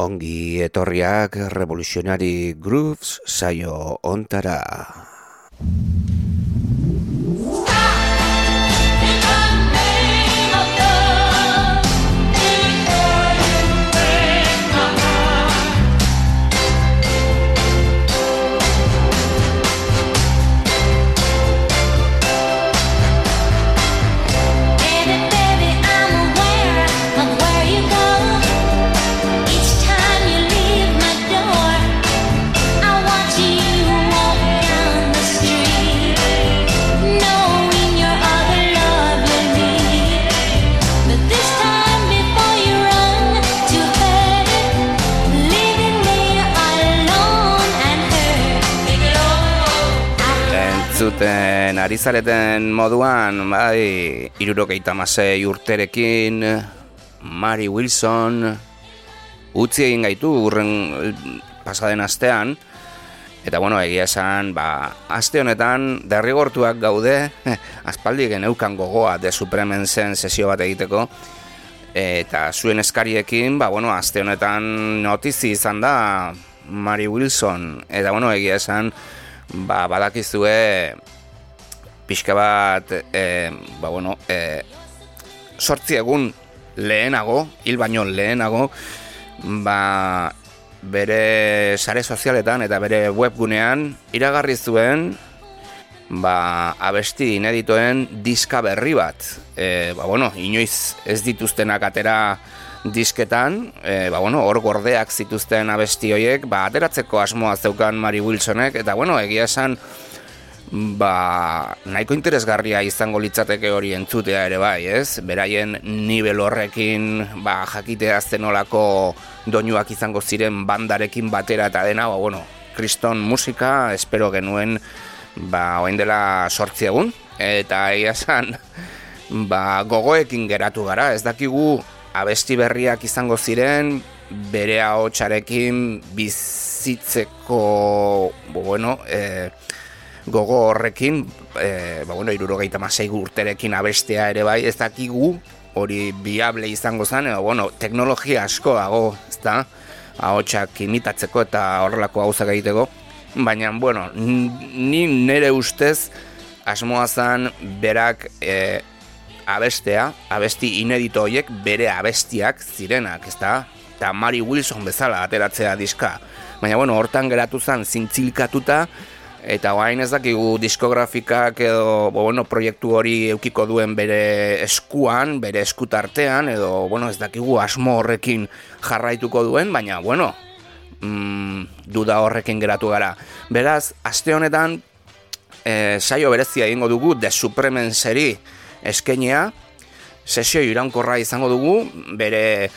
Ongi etorriak Revolutionary Grooves saio ontara. Ari zareten moduan, bai, irurogeita masei urterekin, Mari Wilson, utzi egin gaitu urren pasaden astean, eta bueno, egia esan, ba, aste honetan, derrigortuak gaude, aspaldi geneukan gogoa de Supremen zen sesio bat egiteko, eta zuen eskariekin, ba, bueno, aste honetan notizi izan da, Mari Wilson, eta bueno, egia esan, ba, badakizue pixka bat e, ba, bueno, e, sortzi egun lehenago, hil baino lehenago ba, bere sare sozialetan eta bere webgunean iragarri zuen ba, abesti ineditoen diska berri bat. E, ba, bueno, inoiz ez dituztenak atera disketan, e, ba, bueno, hor gordeak zituzten abesti horiek, ba, ateratzeko asmoa zeukan Mari Wilsonek, eta bueno, egia esan, ba, nahiko interesgarria izango litzateke hori entzutea ere bai, ez? Beraien nivel horrekin, ba, jakitea zenolako doinuak izango ziren bandarekin batera eta dena, ba, bueno, kriston musika, espero genuen, ba, oain dela sortzi egun, eta egia esan, ba, gogoekin geratu gara, ez dakigu abesti berriak izango ziren bere ahotsarekin bizitzeko bueno, e, gogo horrekin e, ba, bueno, irurogeita urterekin abestea ere bai ez dakigu hori biable izango zen edo, bueno, teknologia asko dago ez da ahotsak imitatzeko eta horrelako gauzak egiteko baina, bueno, ni nere ustez asmoa zen berak e, abestea, abesti inedito horiek bere abestiak zirenak, ezta? Eta Mari Wilson bezala ateratzea diska. Baina, bueno, hortan geratu zen zintzilkatuta, eta guain ez dakigu diskografikak edo, bueno, proiektu hori eukiko duen bere eskuan, bere eskutartean, edo, bueno, ez dakigu asmo horrekin jarraituko duen, baina, bueno, mm, duda horrekin geratu gara. Beraz, aste honetan, e, saio berezia egingo dugu, The Supremen seri, eskenea, sesio iraunkorra izango dugu, bere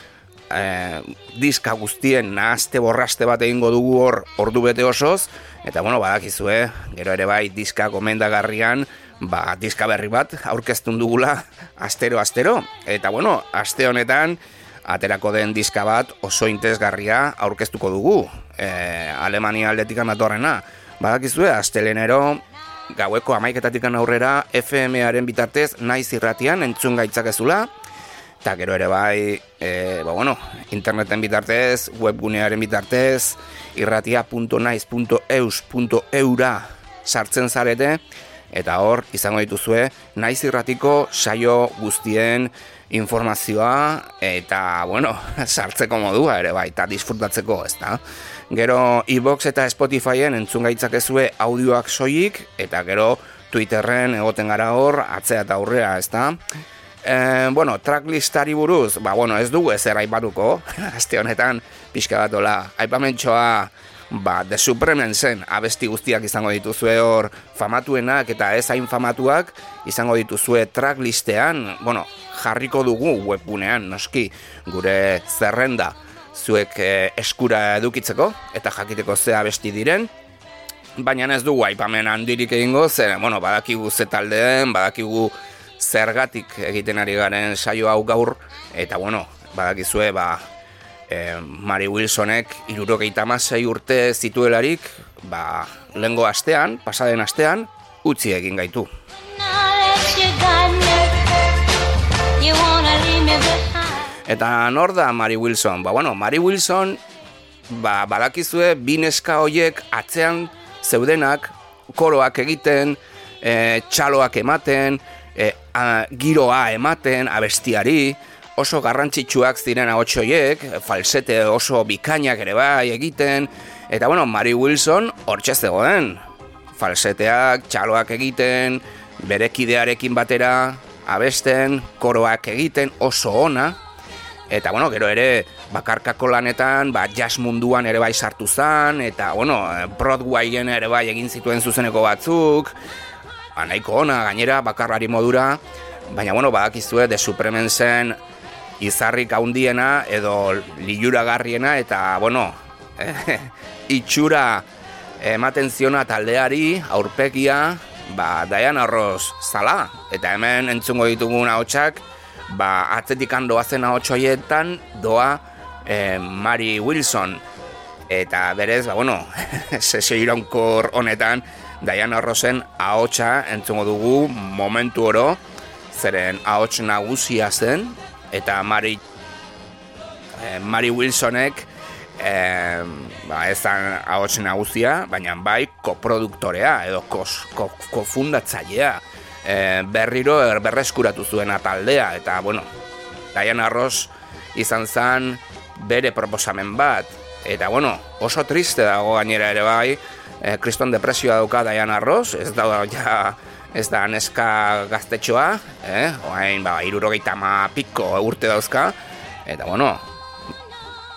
e, diska guztien nahazte borraste bat egingo dugu hor ordu bete osoz, eta bueno, badakizue, gero ere bai diska gomendagarrian, ba, diska berri bat aurkeztun dugula astero-astero, eta bueno, aste honetan, aterako den diska bat oso intezgarria aurkeztuko dugu, e, Alemania aldetikan datorrena, badakizue, astelenero gaueko amaiketatik aurrera FM-aren bitartez naiz irratian entzun gaitzakezula eta gero ere bai e, ba, bueno, interneten bitartez, webgunearen bitartez irratia.naiz.eus.eura sartzen zarete eta hor izango dituzue naiz irratiko saio guztien informazioa eta bueno, sartzeko modua ere bai eta disfrutatzeko ez da Gero iBox eta Spotifyen entzun gaitzak ezue audioak soilik eta gero Twitterren egoten gara hor atzea eta aurrea, ezta? E, bueno, tracklistari buruz, ba, bueno, ez dugu ezer aipatuko, azte honetan, pixka bat ola, aipamentxoa, ba, The Supremen zen, abesti guztiak izango dituzue hor famatuenak eta ez hain famatuak, izango dituzue tracklistean, bueno, jarriko dugu webgunean, noski, gure zerrenda, zuek e, eskura edukitzeko eta jakiteko zea besti diren. Baina ez dugu aipamen handirik egingo zer, bueno, badakigu ze taldeen badakigu zergatik egiten ari garen saio hau gaur eta bueno, badakizue ba, e, Mari Wilsonek irurogeita masai urte zituelarik ba, lengo astean, pasaden astean utzi egin gaitu Eta nor da Mary Wilson? Ba, bueno, Mary Wilson ba, badakizue, bineska hoiek atzean zeudenak, koroak egiten, e, txaloak ematen, e, giroa ematen, abestiari, oso garrantzitsuak ziren ahotsoiek, falsete oso bikainak ere bai egiten, eta bueno, Mari Wilson hortxe zegoen. Falseteak, txaloak egiten, berekidearekin batera abesten, koroak egiten, oso ona, eta bueno, gero ere bakarkako lanetan, ba, jazz munduan ere bai sartu zen, eta bueno, Broadwayen ere bai egin zituen zuzeneko batzuk, ba, nahiko ona, gainera, bakarrari modura, baina bueno, badakizue, de Supremen zen izarrik haundiena edo liuragarriena eta, bueno, itxura ematen ziona taldeari, aurpegia, ba, Daian Arroz zala. Eta hemen entzungo ditugun ahotsak ba, atzetik handoa zen ahotsoietan doa e, Mari Wilson. Eta berez, ba, bueno, sesio honetan, Daian Arrozen ahotsa entzungo dugu momentu oro, zeren ahots nagusia zen, eta Mari eh, Mari Wilsonek eh, ba, ez da ahots nagusia, baina bai koproduktorea edo kos, ko, kofundatzailea eh, berriro er, berreskuratu zuena taldea eta bueno, Diana Ross izan zen bere proposamen bat eta bueno, oso triste dago gainera ere bai eh, kriston depresioa dauka Diana Ross ez da ja ez da neska gaztetxoa, eh? oain, ba, irurogeita ma piko urte dauzka, eta bueno,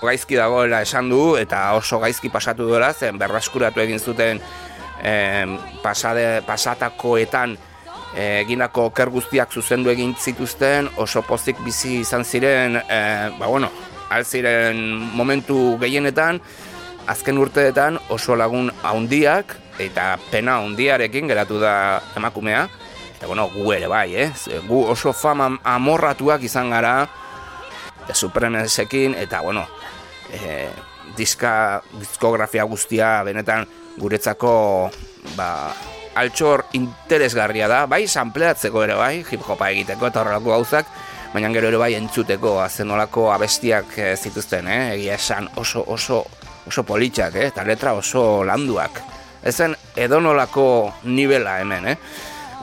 gaizki dagoela esan du, eta oso gaizki pasatu duela, zen berraskuratu egin zuten eh, pasade, pasatakoetan eh, egindako ker guztiak zuzendu egin zituzten, oso pozik bizi izan ziren, eh, ba bueno, ziren momentu gehienetan, azken urteetan oso lagun haundiak, eta pena hundiarekin geratu da emakumea eta bueno, gu ere bai, eh? gu oso fama amorratuak izan gara Supremesekin eta bueno e, diska, diskografia guztia benetan guretzako ba, altxor interesgarria da bai, sampleatzeko ere bai hip hopa egiteko eta horrelako gauzak baina gero ere bai entzuteko azenolako abestiak eh, zituzten, eh? egia esan oso oso oso politxak, eh? eta letra oso landuak ezen edonolako nivela hemen, eh?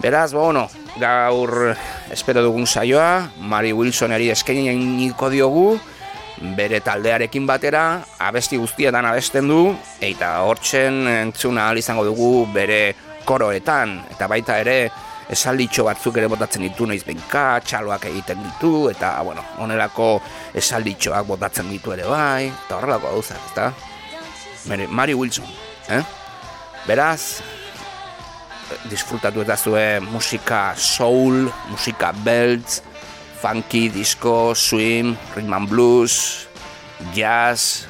Beraz, bueno, gaur espero dugun saioa, Mari Wilsoneri eskaini niko diogu, bere taldearekin batera, abesti guztietan abesten du, eta hortzen entzuna izango dugu bere koroetan, eta baita ere, esalditxo batzuk ere botatzen ditu noiz benka, txaloak egiten ditu, eta, bueno, onelako esalditxoak botatzen ditu ere bai, eta horrelako hau ezta? Mari Wilson, eh? Beraz, disfrutatu eta zuen musika soul, musika belts, funky, disco, swing, rhythm and blues, jazz,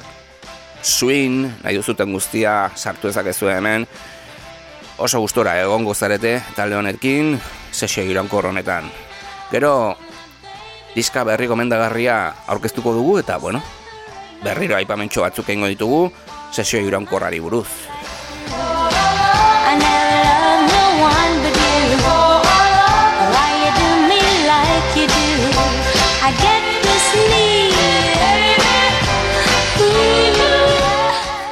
swing, nahi duzuten guztia sartu ezakezu hemen. Oso gustora egongo zarete talde honekin, sesio irankor honetan. Gero, diska berri gomendagarria aurkeztuko dugu eta, bueno, berriro aipamentxo batzuk egingo ditugu, sesio irankorrari buruz.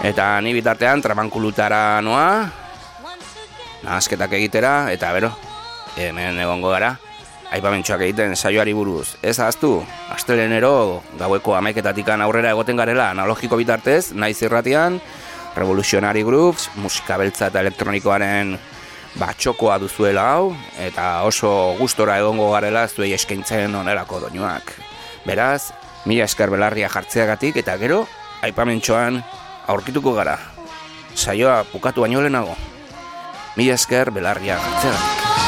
Eta ni bitartean tramankulutara noa Nahazketak egitera Eta bero Hemen egongo gara Aipamentxoak egiten saioari buruz Ez ahaztu Astelenero Gaueko ameketatikan aurrera egoten garela Analogiko bitartez Naiz irratian Revolutionary Groups Musika beltza eta elektronikoaren Batxokoa duzuela hau Eta oso gustora egongo garela Zuei eskaintzen onelako doinuak Beraz Mila esker belarria jartzeagatik Eta gero Aipamentxoan aurkituko gara. Saioa bukatu baino lehenago. Mila esker belarria gartzea.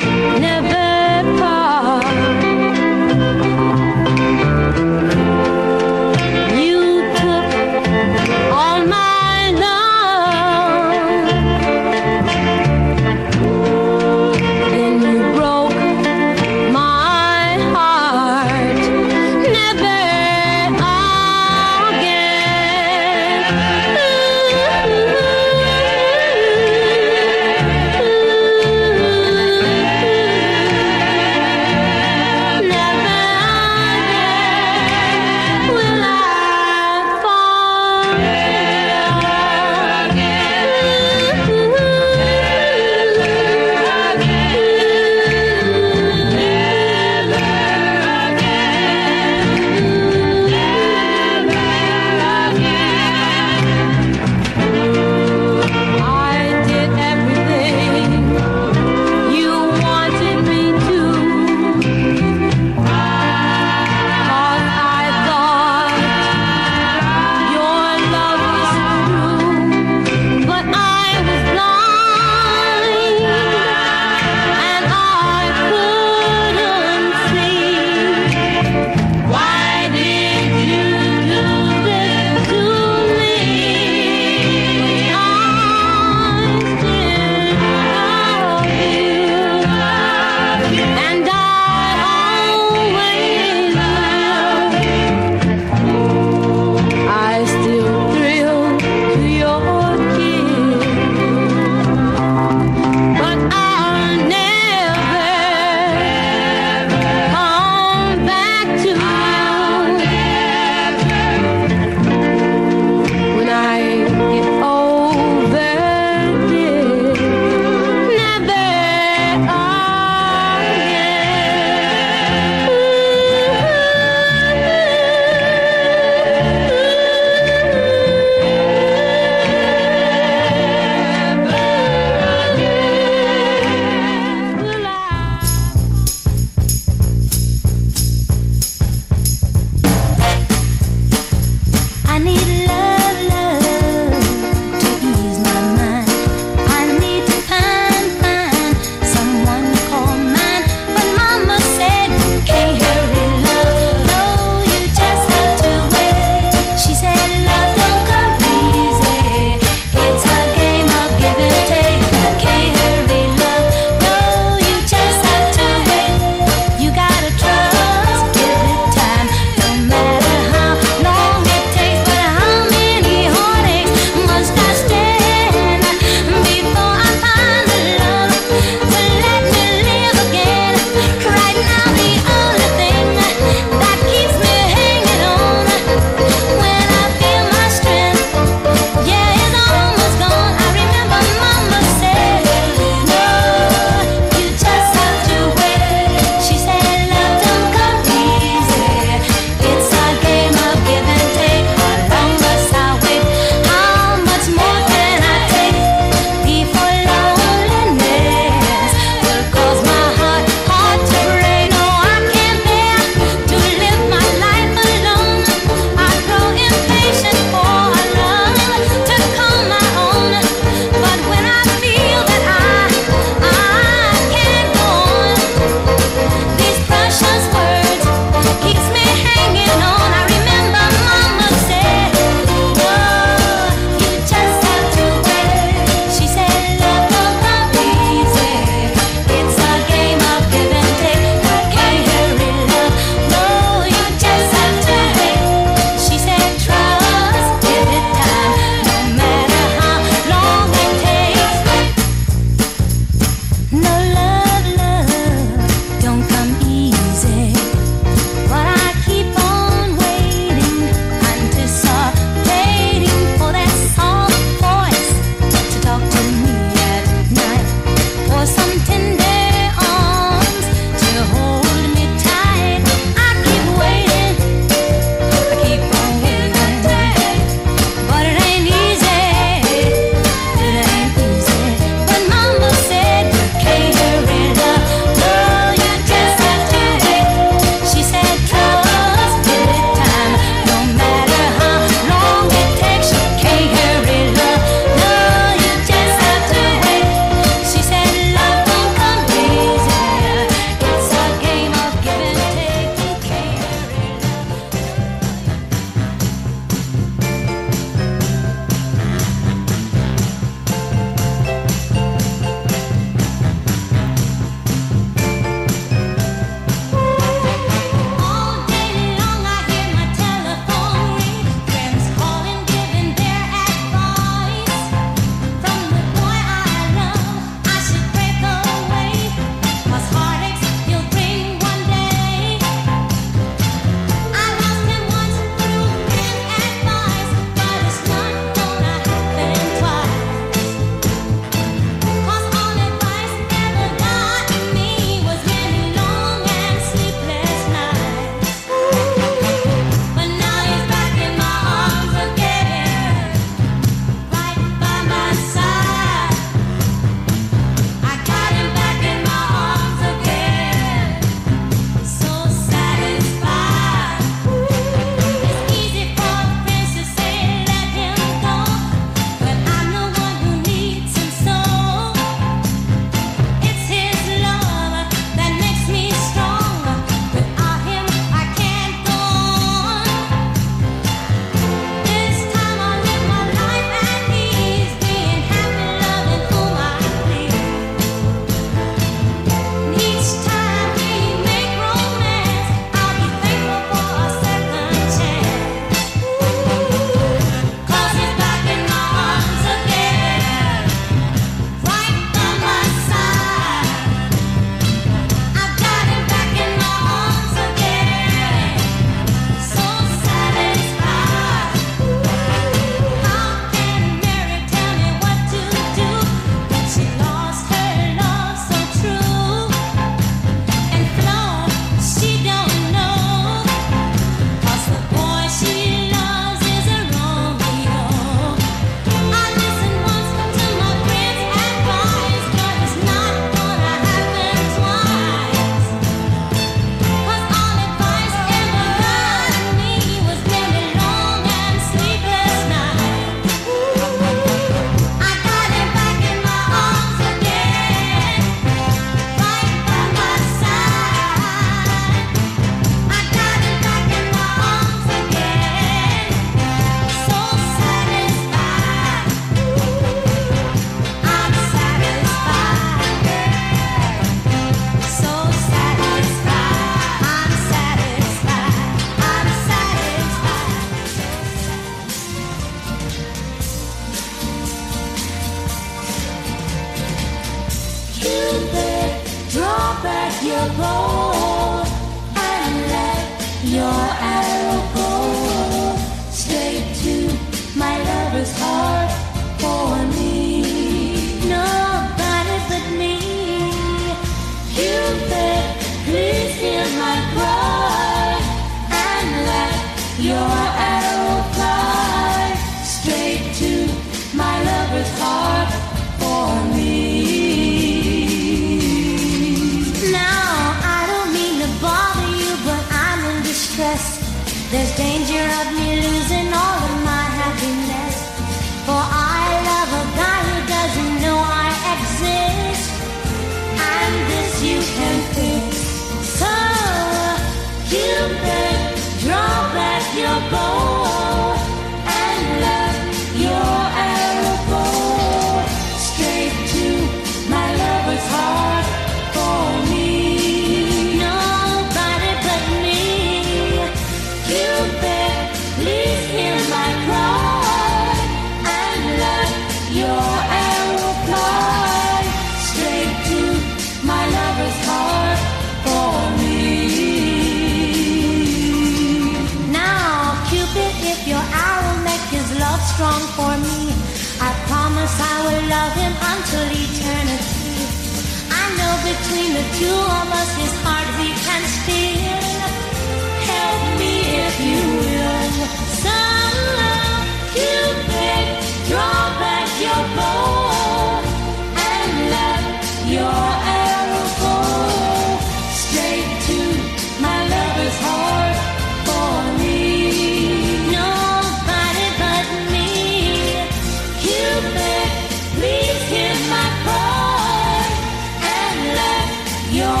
Zenolako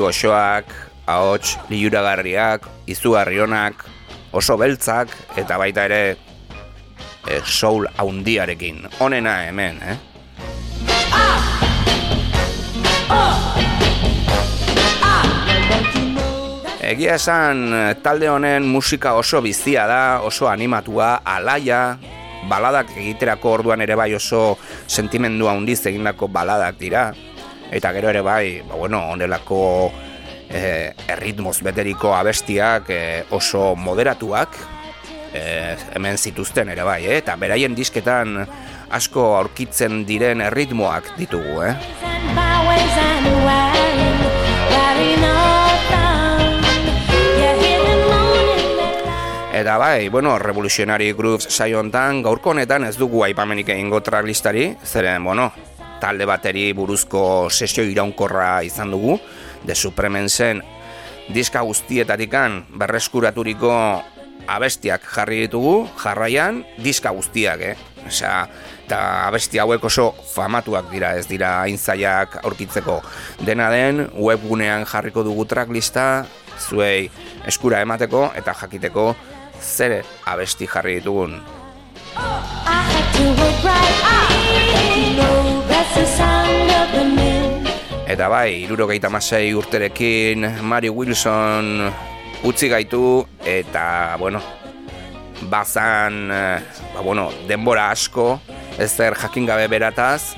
goxoak, ahots liuragarriak, izugarri honak, oso beltzak eta baita ere e, soul haundiarekin. Honena hemen, eh? Egia esan talde honen musika oso bizia da, oso animatua, alaia, baladak egiterako orduan ere bai oso sentimendu handiz egindako baladak dira eta gero ere bai ba, bueno, onelako eh, erritmoz beteriko abestiak eh, oso moderatuak eh, hemen zituzten ere bai eh? eta beraien disketan asko aurkitzen diren erritmoak ditugu eh? Eta bai, bueno, Revolutionary Grooves saio hontan gaurko honetan ez dugu aipamenik egingo tracklistari, zeren, bueno, talde bateri buruzko sesio iraunkorra izan dugu, de Supremen zen diska guztietatikan berreskuraturiko abestiak jarri ditugu, jarraian diska guztiak, eh? Osea, eta abesti hauek oso famatuak dira, ez dira aintzaiak aurkitzeko dena den, webgunean jarriko dugu tracklista, zuei eskura emateko eta jakiteko zere abesti jarri ditugun. Eta bai, irurogeita masei urterekin, Mari Wilson utzi gaitu, eta, bueno, bazan, eh, ba, bueno, denbora asko, ez zer jakin gabe berataz,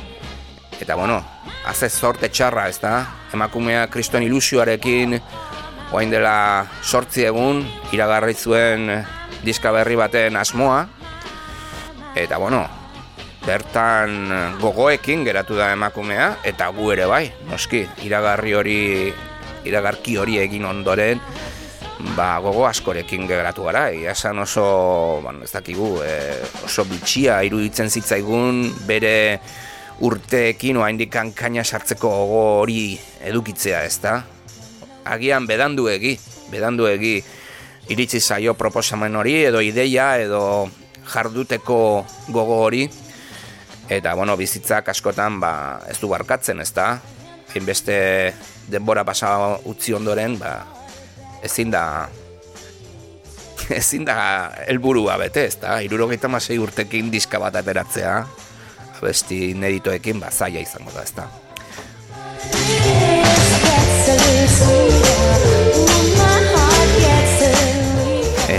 eta, bueno, haze zorte txarra, ez da? Emakumea kriston ilusioarekin, oain dela sortzi egun iragarri zuen diska berri baten asmoa eta bueno bertan gogoekin geratu da emakumea eta gu ere bai noski iragarri hori iragarki hori egin ondoren, ba, gogo askorekin geratu gara, ia esan oso, bueno, ez dakigu, e, oso bitxia iruditzen zitzaigun, bere urteekin oa indikan kaina sartzeko gogo hori edukitzea, ez da? Agian bedandu egi, bedandu egi iritsi zaio proposamen hori, edo ideia, edo jarduteko gogo hori, eta, bueno, bizitzak askotan, ba, ez du barkatzen, ez da? Hainbeste denbora pasa utzi ondoren, ba, ezin da ezin da helburua bete, ez da? Irurogeita masei urtekin diska bat ateratzea, abesti ineditoekin, ba, zaila izango da, ez da?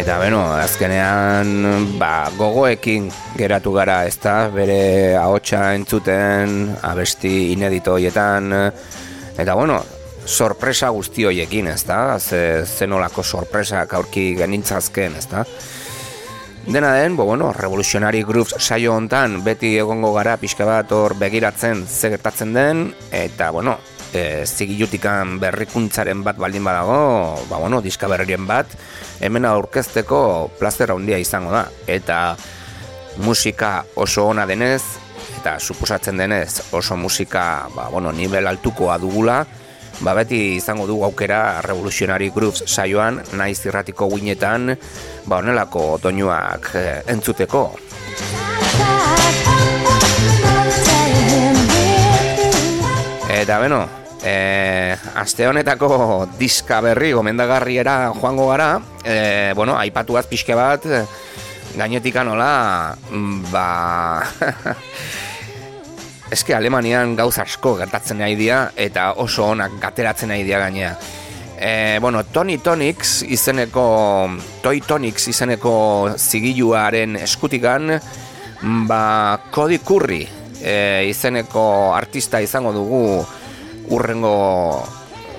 Eta, bueno, azkenean, ba, gogoekin geratu gara, ez da? Bere ahotsa entzuten, abesti ineditoietan, eta, bueno, sorpresa guzti hoiekin, ez da? Ze, zenolako sorpresa aurki genintzazken, ez da? Dena den, bo, bueno, Revolutionary Grooves saio hontan beti egongo gara pixka bat hor begiratzen ze gertatzen den, eta, bueno, e, zigilutikan berrikuntzaren bat baldin badago, ba, bueno, diska berrien bat, hemen aurkezteko plazer handia izango da. Eta musika oso ona denez, eta suposatzen denez oso musika, ba, bueno, nivel altukoa dugula, ba beti izango dugu aukera Revolutionary Grooves saioan naiz irratiko guinetan ba honelako doinuak eh, entzuteko Eta beno, e, aste honetako diska berri gomendagarriera joango gara, e, bueno, aipatuaz pixke bat, gainetik anola, mm, ba, eske Alemanian gauz asko gertatzen nahi dira eta oso onak gateratzen nahi dira gainea. E, bueno, Tony Tonix izeneko Toy Tonix izeneko zigiluaren eskutikan ba Cody Curry e, izeneko artista izango dugu urrengo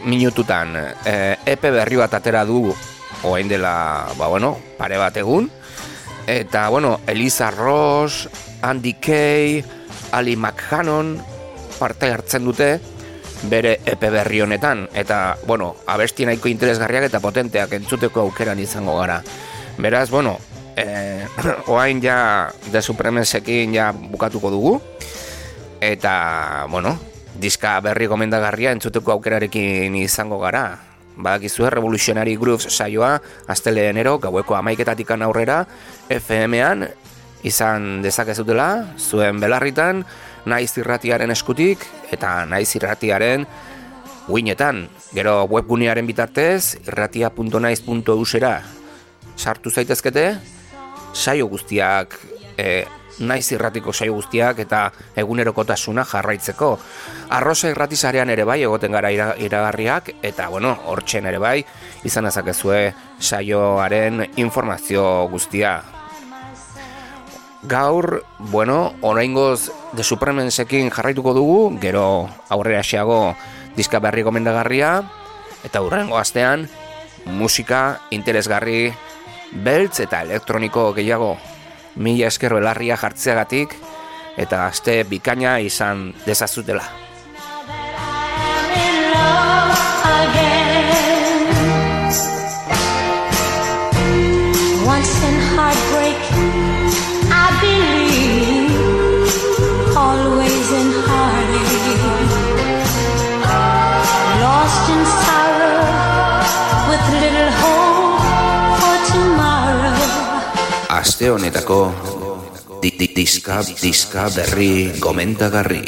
minututan e, epe berri bat atera du orain dela ba bueno, pare bat egun. Eta bueno, Elisa Ross, Andy Kay, Ali McHannon parte hartzen dute bere epe berri honetan. Eta bueno, abesti nahiko interesgarriak eta potenteak entzuteko aukeran izango gara. Beraz, bueno, eh, oain ja de supremesekin ja bukatuko dugu. Eta bueno, diska berri gomendagarria entzuteko aukerarekin izango gara. Badakizue Revolutionary Grooves saioa asteleenero gaueko amaiketatikan aurrera FM-an izan dezakezutela, zuen belarritan, naiz irratiaren eskutik eta naiz irratiaren uinetan. Gero webgunearen bitartez, irratia.naiz.eusera sartu zaitezkete, saio guztiak, e, naiz irratiko saio guztiak eta egunerokotasuna jarraitzeko. Arrosa irratizarean ere bai egoten gara iragarriak eta bueno, hortzen ere bai izan ezakezue saioaren informazio guztia gaur, bueno, oraingoz de Supremensekin jarraituko dugu, gero aurrera xeago diska berri gomendagarria, eta urrengo astean musika interesgarri beltz eta elektroniko gehiago mila esker belarria jartzeagatik eta aste bikaina izan dezazutela. Aste honetako di di diska diska berri gomentagarri.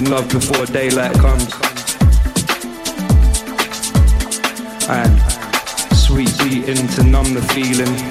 in love before daylight comes. And sweet beating to numb the feeling.